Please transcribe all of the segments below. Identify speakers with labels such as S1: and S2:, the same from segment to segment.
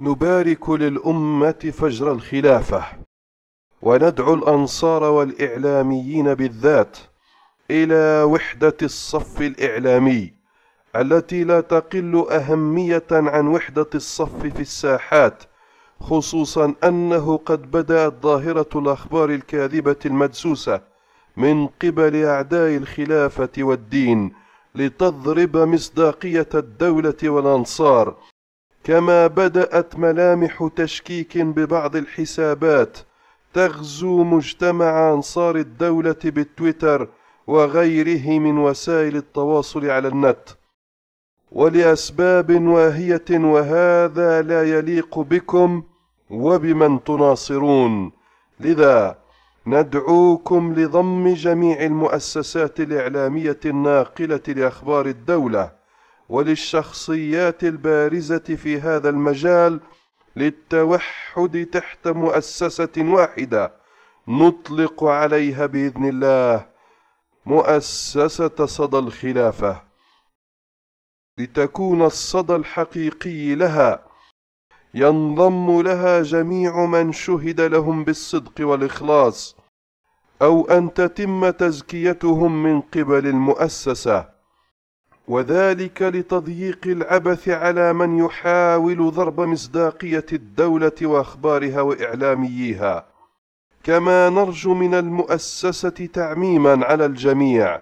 S1: نبارك للأمة فجر الخلافة وندعو الأنصار والإعلاميين بالذات إلى وحدة الصف الإعلامي التي لا تقل أهمية عن وحدة الصف في الساحات خصوصا أنه قد بدأت ظاهرة الأخبار الكاذبة المدسوسة من قبل أعداء الخلافة والدين لتضرب مصداقية الدولة والأنصار كما بدأت ملامح تشكيك ببعض الحسابات تغزو مجتمع أنصار الدولة بالتويتر وغيره من وسائل التواصل على النت. ولأسباب واهية وهذا لا يليق بكم وبمن تناصرون. لذا ندعوكم لضم جميع المؤسسات الإعلامية الناقلة لأخبار الدولة. وللشخصيات البارزة في هذا المجال للتوحد تحت مؤسسة واحدة نطلق عليها بإذن الله مؤسسة صدى الخلافة لتكون الصدى الحقيقي لها. ينضم لها جميع من شهد لهم بالصدق والإخلاص أو أن تتم تزكيتهم من قبل المؤسسة. وذلك لتضييق العبث على من يحاول ضرب مصداقية الدولة وأخبارها وإعلامييها كما نرجو من المؤسسة تعميما على الجميع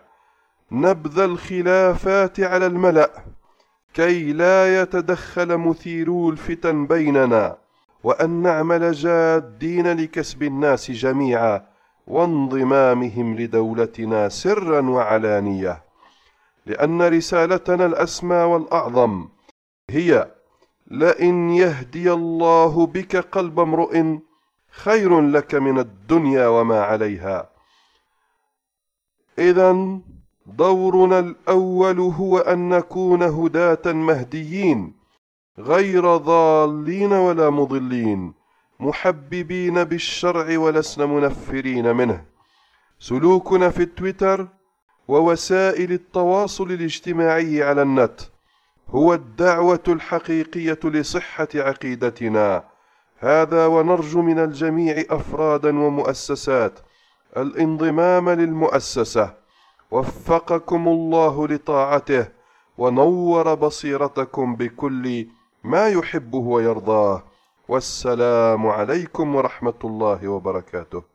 S1: نبذ الخلافات على الملأ كي لا يتدخل مثيرو الفتن بيننا وأن نعمل جادين لكسب الناس جميعا وانضمامهم لدولتنا سرا وعلانية. لأن رسالتنا الأسمى والأعظم هي لئن يهدي الله بك قلب امرئ خير لك من الدنيا وما عليها. إذا دورنا الأول هو أن نكون هداة مهديين غير ضالين ولا مضلين محببين بالشرع ولسنا منفرين منه. سلوكنا في التويتر ووسائل التواصل الاجتماعي على النت هو الدعوة الحقيقية لصحة عقيدتنا. هذا ونرجو من الجميع أفرادا ومؤسسات الانضمام للمؤسسة. وفقكم الله لطاعته ونور بصيرتكم بكل ما يحبه ويرضاه. والسلام عليكم ورحمة الله وبركاته.